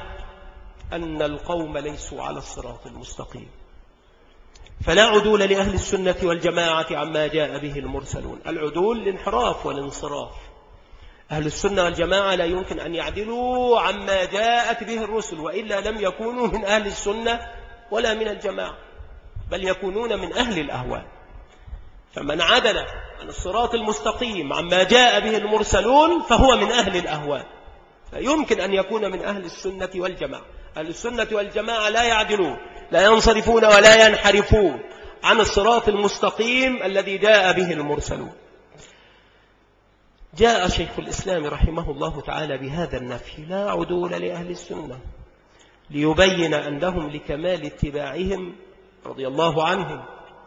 أن القوم ليسوا على الصراط المستقيم. فلا عدول لأهل السنة والجماعة عما جاء به المرسلون. العدول الانحراف والانصراف. أهل السنة والجماعة لا يمكن أن يعدلوا عما جاءت به الرسل وإلا لم يكونوا من أهل السنة ولا من الجماعة بل يكونون من أهل الأهواء. فمن عدل عن الصراط المستقيم عما جاء به المرسلون فهو من أهل الأهواء. لا يمكن أن يكون من أهل السنة والجماعة. أهل السنة والجماعة لا يعدلون. لا ينصرفون ولا ينحرفون عن الصراط المستقيم الذي جاء به المرسلون. جاء شيخ الإسلام رحمه الله تعالى بهذا النفي لا عدول لأهل السنة ليبين أنهم لكمال اتباعهم رضي الله عنهم.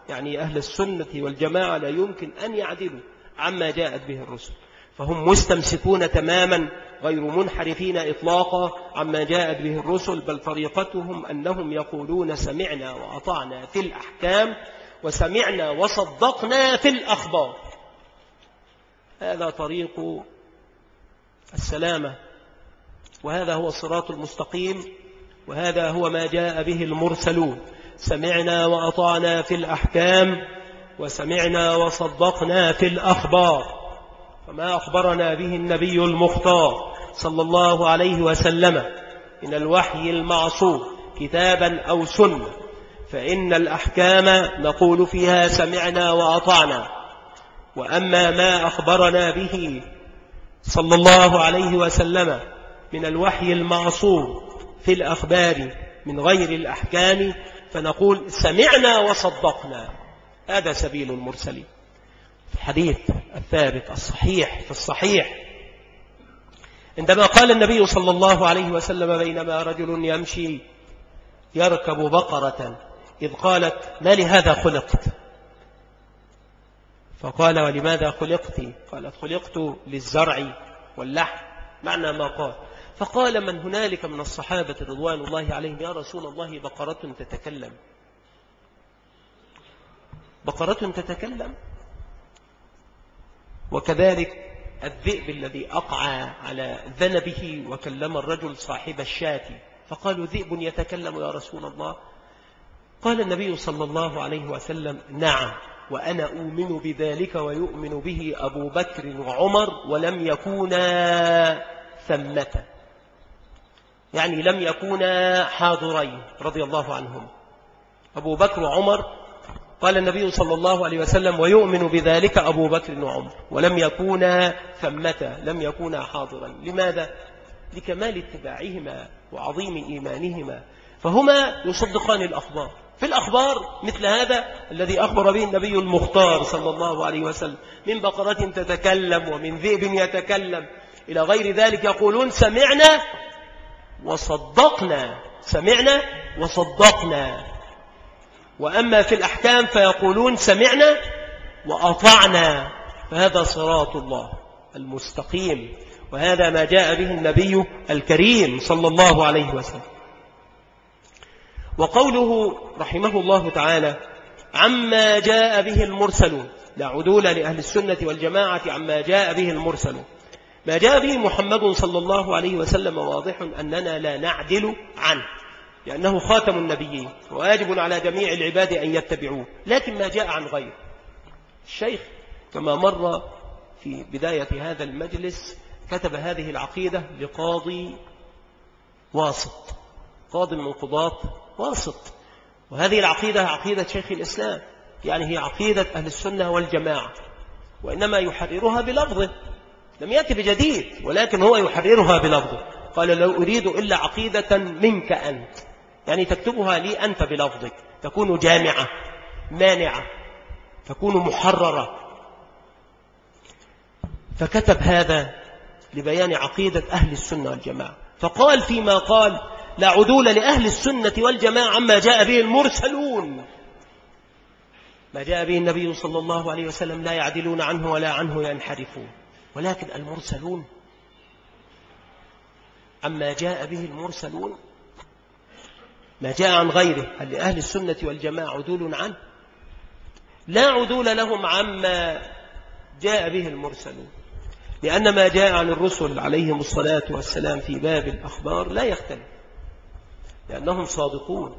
يعني أهل السنة والجماعة لا يمكن أن يعدلوا عما جاءت به الرسل. فهم مستمسكون تماما غير منحرفين إطلاقا عما جاءت به الرسل بل طريقتهم أنهم يقولون سمعنا وأطعنا في الأحكام وسمعنا وصدقنا في الأخبار. هذا طريق السلامة وهذا هو الصراط المستقيم وهذا هو ما جاء به المرسلون. سمعنا وأطعنا في الأحكام وسمعنا وصدقنا في الأخبار. فما أخبرنا به النبي المختار. صلى الله عليه وسلم. من الوحي المعصوم كتابا أو سنة فإن الأحكام نقول فيها سمعنا وأطعنا. وأما ما أخبرنا به صلى الله عليه وسلم من الوحي المعصوم في الأخبار من غير الأحكام فنقول سمعنا وصدقنا. هذا سبيل المرسلين. الحديث الثابت الصحيح في الصحيح. عندما قال النبي صلى الله عليه وسلم بينما رجل يمشي يركب بقرة إذ قالت ما لهذا خلقت؟ فقال ولماذا خلقت؟ قالت خلقت للزرع واللحم. معنى ما قال. فقال من هنالك من الصحابة رضوان الله عليهم؟ يا رسول الله بقرة تتكلم. بقرة تتكلم. وكذلك الذئب الذي أقعى على ذنبه وكلم الرجل صاحب الشاة. فقالوا ذئب يتكلم يا رسول الله. قال النبي صلى الله عليه وسلم نعم وأنا أؤمن بذلك ويؤمن به أبو بكر وعمر ولم يكونا ثمة. يعني لم يكونا حاضرين رضي الله عنهم. أبو بكر وعمر قال النبي صلى الله عليه وسلم ويؤمن بذلك أبو بكر وعمر. ولم يكونا ثمة لم يكونا حاضرا. لماذا؟ لكمال اتباعهما وعظيم إيمانهما. فهما يصدقان الأخبار. في الأخبار مثل هذا الذي أخبر به النبي المختار صلى الله عليه وسلم. من بقرة تتكلم ومن ذئب يتكلم. إلى غير ذلك يقولون سمعنا وصدقنا. سمعنا وصدقنا. وأما في الأحكام فيقولون سمعنا وأطعنا فهذا صراط الله المستقيم وهذا ما جاء به النبي الكريم صلى الله عليه وسلم. وقوله رحمه الله تعالى عما جاء به المرسلون لا عدول لأهل السنة والجماعة عما جاء به المرسلون. ما جاء به محمد صلى الله عليه وسلم واضح أننا لا نعدل عنه. لأنه خاتم النبيين وواجب على جميع العباد أن يتبعوه لكن ما جاء عن غيره. الشيخ كما مر في بداية هذا المجلس كتب هذه العقيدة لقاضي واسط قاضي من قضاة واسط. وهذه العقيدة عقيدة شيخ الإسلام يعني هي عقيدة أهل السنة والجماعة وإنما يحررها بلفظه. لم يأتي بجديد ولكن هو يحررها بلفظه. قال لو أريد إلا عقيدة منك أنت. يعني تكتبها لي أنت بلفظك. تكون جامعة مانعة تكون محررة. فكتب هذا لبيان عقيدة أهل السنة والجماعة. فقال فيما قال لا عدول لأهل السنة والجماعة عما جاء به المرسلون. ما جاء به النبي صلى الله عليه وسلم لا يعدلون عنه ولا عنه ينحرفون. ولكن المرسلون عما جاء به المرسلون ما جاء عن غيره. هل لأهل السنة والجماعة عدول عنه؟ لا عدول لهم عما جاء به المرسلون. لأن ما جاء عن الرسل عليهم الصلاة والسلام في باب الأخبار لا يختلف. لأنهم صادقون.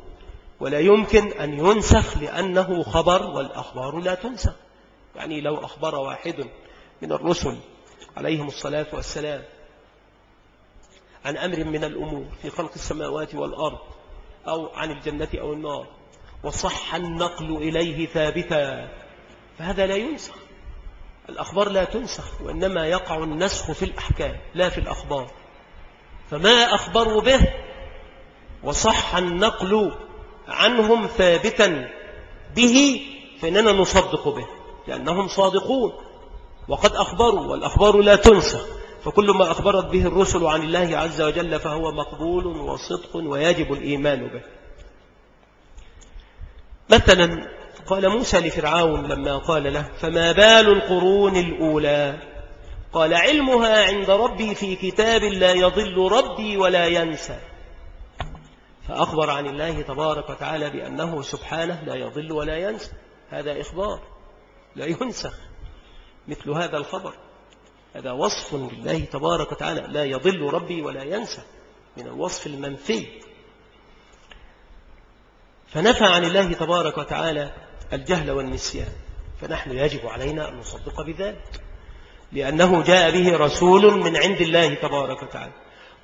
ولا يمكن أن ينسخ لأنه خبر والأخبار لا تنسخ. يعني لو أخبر واحد من الرسل عليهم الصلاة والسلام عن أمر من الأمور في خلق السماوات والأرض أو عن الجنة أو النار. وصح النقل إليه ثابتا. فهذا لا ينسخ. الأخبار لا تنسخ وإنما يقع النسخ في الأحكام لا في الأخبار. فما أخبروا به؟ وصح النقل عنهم ثابتا. به فإننا نصدق به لأنهم صادقون. وقد أخبروا والأخبار لا تنسخ. فكل ما أخبرت به الرسل عن الله عز وجل فهو مقبول وصدق ويجب الإيمان به. مثلا قال موسى لفرعون لما قال له فما بال القرون الأولى؟ قال علمها عند ربي في كتاب لا يضل ربي ولا ينسى. فأخبر عن الله تبارك وتعالى بأنه سبحانه لا يضل ولا ينسى. هذا إخبار لا ينسخ. مثل هذا الخبر. هذا وصف لله تبارك وتعالى. لا يضل ربي ولا ينسى. من الوصف المنفي. فنفى عن الله تبارك وتعالى الجهل والنسيان. فنحن يجب علينا أن نصدق بذلك. لأنه جاء به رسول من عند الله تبارك وتعالى.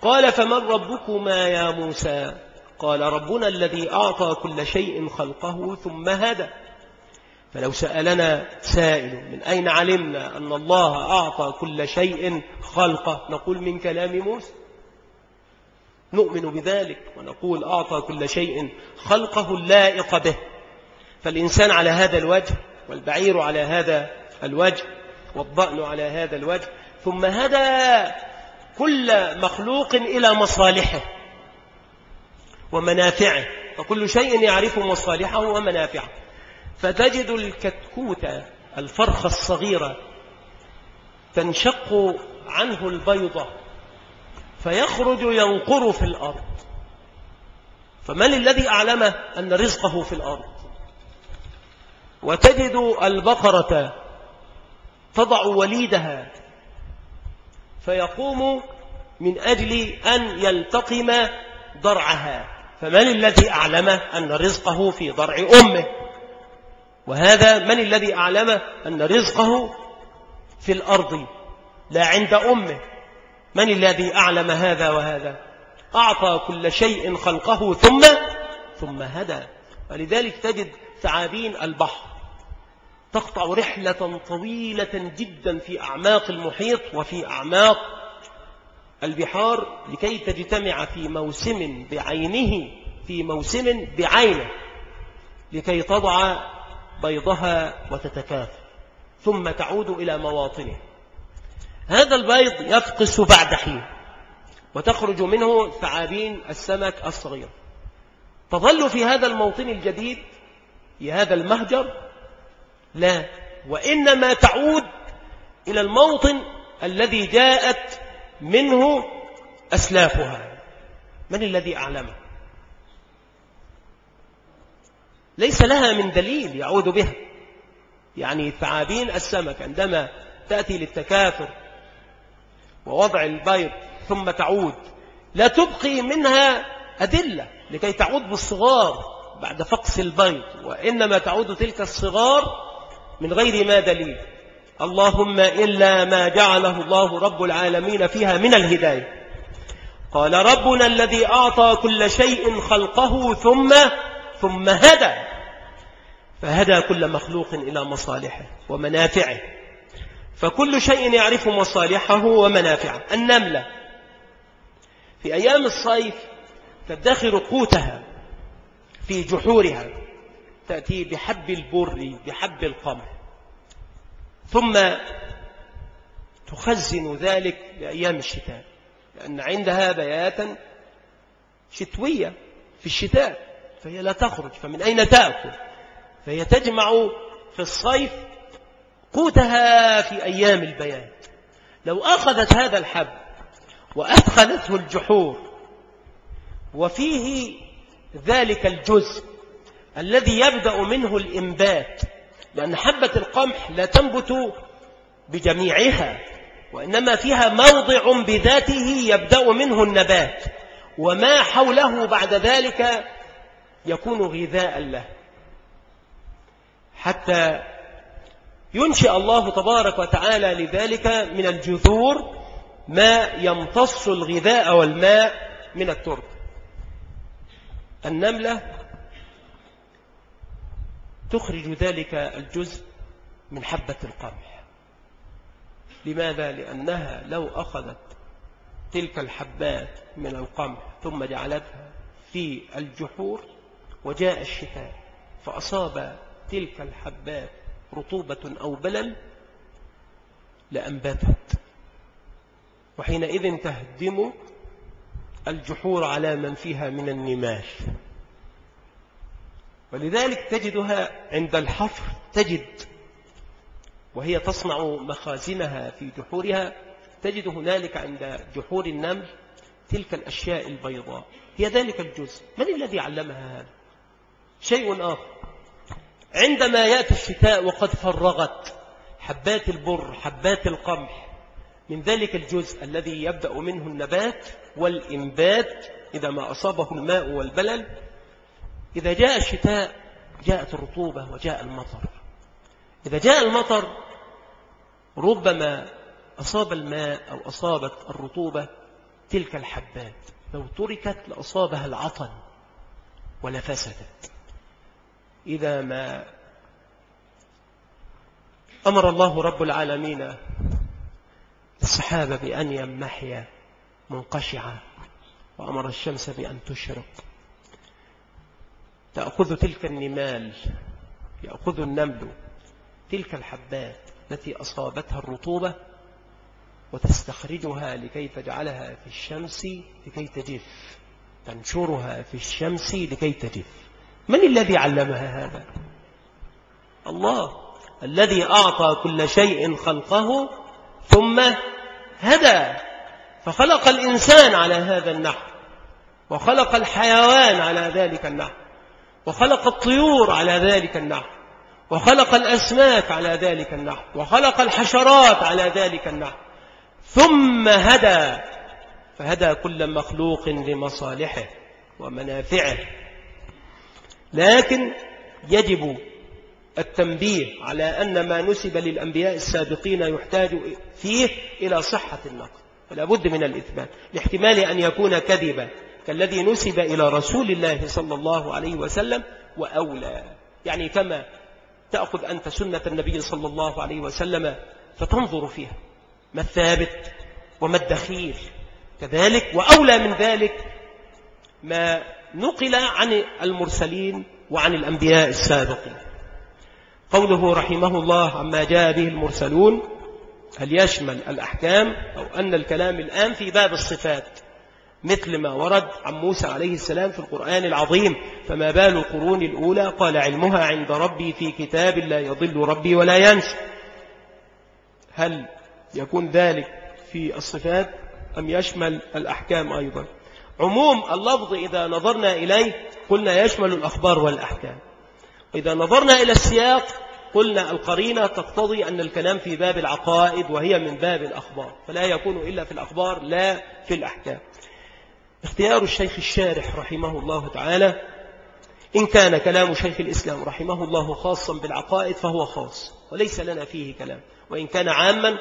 قال فمن ربكما يا موسى؟ قال ربنا الذي أعطى كل شيء خلقه ثم هدى. فلو سألنا سائل من أين علمنا أن الله أعطى كل شيء خلقه؟ نقول من كلام موسى. نؤمن بذلك ونقول أعطى كل شيء خلقه اللائق به. فالإنسان على هذا الوجه والبعير على هذا الوجه والضأن على هذا الوجه ثم هدى كل مخلوق إلى مصالحه ومنافعه فكل شيء يعرف مصالحه ومنافعه. فتجد الكتكوت الفرخة الصغيرة تنشق عنه البيضة فيخرج ينقر في الأرض. فمن الذي أعلمه أن رزقه في الأرض؟ وتجد البقرة تضع وليدها فيقوم من أجل أن يلتقم ضرعها. فمن الذي أعلمه أن رزقه في ضرع أمه؟ وهذا من الذي أعلمه أن رزقه في الأرض لا عند أمه؟ من الذي أعلم هذا وهذا؟ أعطى كل شيء خلقه ثم ثم هدى. ولذلك تجد ثعابين البحر تقطع رحلة طويلة جدا في أعماق المحيط وفي أعماق البحار لكي تجتمع في موسم بعينه في موسم بعينه لكي تضع بيضها وتتكاثر ثم تعود إلى مواطنه. هذا البيض يفقس بعد حين وتخرج منه ثعابين السمك الصغير. تظل في هذا الموطن الجديد في هذا المهجر لا وإنما تعود إلى الموطن الذي جاءت منه أسلافها. من الذي أعلمه؟ ليس لها من دليل يعود بها يعني ثعابين السمك عندما تأتي للتكاثر ووضع البيض ثم تعود لا تبقي منها أدلة لكي تعود بالصغار بعد فقس البيض وإنما تعود تلك الصغار من غير ما دليل. اللهم إلا ما جعله الله رب العالمين فيها من الهداية. قال ربنا الذي أعطى كل شيء خلقه ثم ثم هدى. فهدى كل مخلوق إلى مصالحه ومنافعه. فكل شيء يعرف مصالحه ومنافعه. النملة. في أيام الصيف تدخر قوتها في جحورها تأتي بحب البر بحب القمح. ثم تخزن ذلك لأيام الشتاء. لأن عندها بياتا شتوية في الشتاء فهي لا تخرج. فمن أين تأكل؟ فهي تجمع في الصيف قوتها في أيام البيات لو أخذت هذا الحب وأدخلته الجحور وفيه ذلك الجزء الذي يبدأ منه الإنبات لأن حبة القمح لا تنبت بجميعها وإنما فيها موضع بذاته يبدأ منه النبات وما حوله بعد ذلك يكون غذاء له. حتى ينشئ الله تبارك وتعالى لذلك من الجذور ما يمتص الغذاء والماء من الترب النملة تخرج ذلك الجزء من حبة القمح لماذا؟ لأنها لو أخذت تلك الحبات من القمح ثم جعلتها في الجحور وجاء الشتاء فأصاب تلك الحبات رطوبة أو بلل لأنبتت وحينئذ تهدم الجحور على من فيها من النماش. ولذلك تجدها عند الحفر تجد وهي تصنع مخازنها في جحورها. تجد هنالك عند جحور النمل تلك الأشياء البيضاء. هي ذلك الجزء. من الذي علمها هذا؟ شيء آخر. عندما يأتي الشتاء وقد فرغت حبات البر حبات القمح من ذلك الجزء الذي يبدأ منه النبات والإنبات إذا ما أصابه الماء والبلل. إذا جاء الشتاء جاءت الرطوبة وجاء المطر. إذا جاء المطر ربما أصاب الماء أو أصابت الرطوبة تلك الحبات. لو تركت لأصابها العطن ولفسدت إذا ما أمر الله رب العالمين السحابة بأن يمحي منقشعة وأمر الشمس بأن تشرق. تأخذ تلك النمال يأخذ النمل تلك الحبات التي أصابتها الرطوبة وتستخرجها لكي تجعلها في الشمس لكي تجف تنشرها في الشمس لكي تجف. من الذي علمها هذا؟ الله الذي أعطى كل شيء خلقه ثم هدى فخلق الإنسان على هذا النحو وخلق الحيوان على ذلك النحو وخلق الطيور على ذلك النحو وخلق الأسماك على ذلك النحو وخلق الحشرات على ذلك النحو ثم هدى فهدى كل مخلوق لمصالحه ومنافعه. لكن يجب التنبيه على أن ما نسب للأنبياء السابقين يحتاج فيه إلى صحة النقل فلا بد من الإثبات لاحتمال أن يكون كذبا كالذي نسب إلى رسول الله صلى الله عليه وسلم وأولى. يعني كما تأخذ أنت سنة النبي صلى الله عليه وسلم فتنظر فيها ما الثابت وما الدخيل. كذلك وأولى من ذلك ما نقل عن المرسلين وعن الأنبياء السابقين. قوله رحمه الله عما جاء به المرسلون هل يشمل الأحكام أو أن الكلام الآن في باب الصفات؟ مثل ما ورد عن موسى عليه السلام في القرآن العظيم فما بال القرون الأولى؟ قال علمها عند ربي في كتاب لا يضل ربي ولا ينسى. هل يكون ذلك في الصفات أم يشمل الأحكام أيضا؟ عموم اللفظ إذا نظرنا إليه قلنا يشمل الأخبار والأحكام. وإذا نظرنا إلى السياق قلنا القرينة تقتضي أن الكلام في باب العقائد وهي من باب الأخبار فلا يكون إلا في الأخبار لا في الأحكام. اختيار الشيخ الشارح رحمه الله تعالى إن كان كلام شيخ الإسلام رحمه الله خاصا بالعقائد فهو خاص وليس لنا فيه كلام وإن كان عاما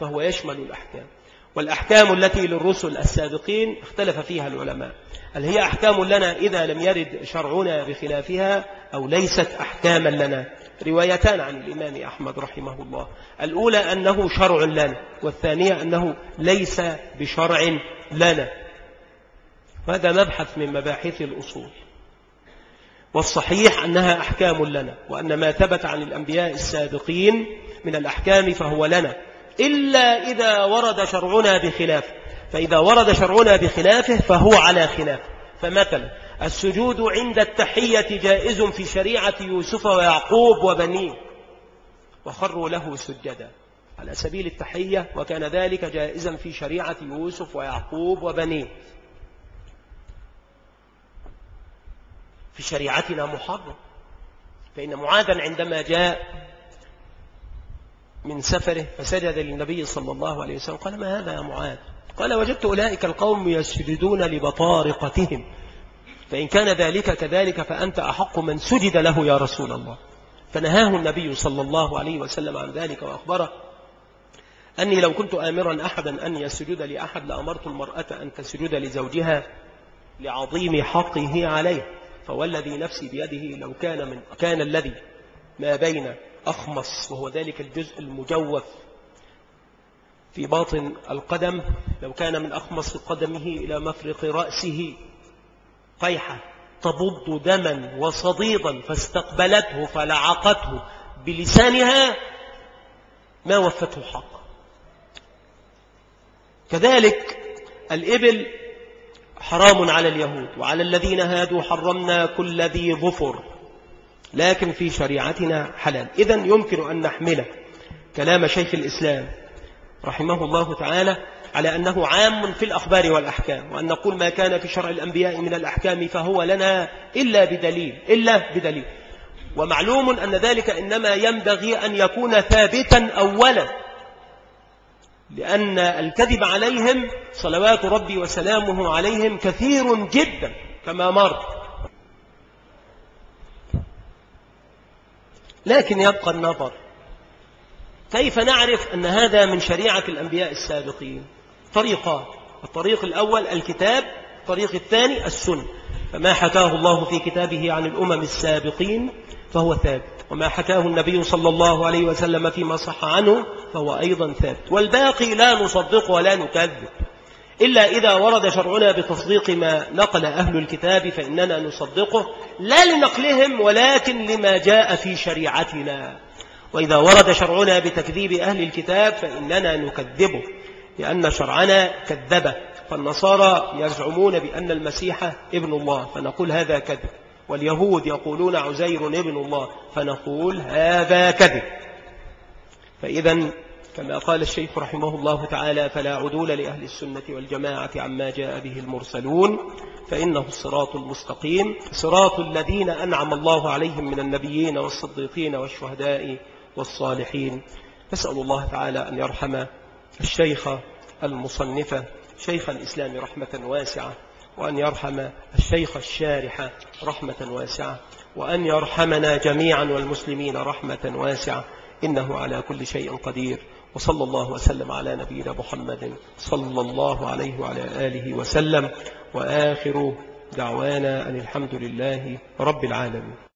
فهو يشمل الأحكام. والأحكام التي للرسل السابقين اختلف فيها العلماء. هل هي أحكام لنا إذا لم يرد شرعنا بخلافها أو ليست أحكاما لنا؟ روايتان عن الإمام أحمد رحمه الله. الأولى أنه شرع لنا والثانية أنه ليس بشرع لنا. وهذا مبحث من مباحث الأصول. والصحيح أنها أحكام لنا وأن ما ثبت عن الأنبياء السابقين من الأحكام فهو لنا. إلا إذا ورد شرعنا بخلافه فإذا ورد شرعنا بخلافه فهو على خلافه فمثلا السجود عند التحية جائز في شريعة يوسف ويعقوب وبنيه. وخروا له سجدا. على سبيل التحية وكان ذلك جائزا في شريعة يوسف ويعقوب وبنيه. في شريعتنا محرم. فإن معاذا عندما جاء من سفره فسجد للنبي صلى الله عليه وسلم. قال ما هذا يا معاذ؟ قال وجدت أولئك القوم يسجدون لبطارقتهم. فإن كان ذلك كذلك فأنت أحق من سجد له يا رسول الله. فنهاه النبي صلى الله عليه وسلم عن ذلك وأخبره أني لو كنت آمرا أحدا أن يسجد لأحد لأمرت المرأة أن تسجد لزوجها لعظيم حقه عليه فوالذي نفسي بيده لو كان من كان الذي ما بين أخمص وهو ذلك الجزء المجوف في باطن القدم. لو كان من أخمص قدمه إلى مفرق رأسه قيحة تبض دما وصديدا فاستقبلته فلعقته بلسانها ما وفته حق كذلك الإبل حرام على اليهود وعلى الذين هادوا حرمنا كل ذي ظفر. لكن في شريعتنا حلال. إذن يمكن أن نحمل كلام شيخ الإسلام رحمه الله تعالى على أنه عام في الأخبار والأحكام وأن نقول ما كان في شرع الأنبياء من الأحكام فهو لنا إلا بدليل إلا بدليل. ومعلوم أن ذلك إنما ينبغي أن يكون ثابتا أولا لأن الكذب عليهم صلوات ربي وسلامه عليهم كثير جدا كما مر لكن يبقى النظر. كيف نعرف أن هذا من شريعة الأنبياء السابقين؟ طريقان الطريق الأول الكتاب الطريق الثاني السنة. فما حكاه الله في كتابه عن الأمم السابقين فهو ثابت. وما حكاه النبي صلى الله عليه وسلم فيما صح عنه فهو أيضا ثابت. والباقي لا نصدق ولا نكذب. إلا إذا ورد شرعنا بتصديق ما نقل أهل الكتاب فإننا نصدقه لا لنقلهم ولكن لما جاء في شريعتنا. وإذا ورد شرعنا بتكذيب أهل الكتاب فإننا نكذبه لأن شرعنا كذبه. فالنصارى يزعمون بأن المسيح ابن الله فنقول هذا كذب. واليهود يقولون عزير ابن الله فنقول هذا كذب. فإذا كما قال الشيخ رحمه الله تعالى فلا عدول لأهل السنة والجماعة عما جاء به المرسلون فإنه الصراط المستقيم صراط الذين أنعم الله عليهم من النبيين والصديقين والشهداء والصالحين. نسأل الله تعالى أن يرحم الشيخ المصنف شيخ الإسلام رحمة واسعة وأن يرحم الشيخ الشارح رحمة واسعة وأن يرحمنا جميعا والمسلمين رحمة واسعة إنه على كل شيء قدير. وصلى الله وسلم على نبينا محمد صلى الله عليه وعلى آله وسلم. وآخر دعوانا أن الحمد لله رب العالمين.